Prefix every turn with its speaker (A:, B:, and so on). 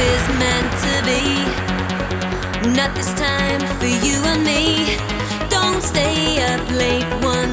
A: is meant to be. Not this time for you and me. Don't stay up late one.